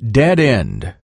Dead end.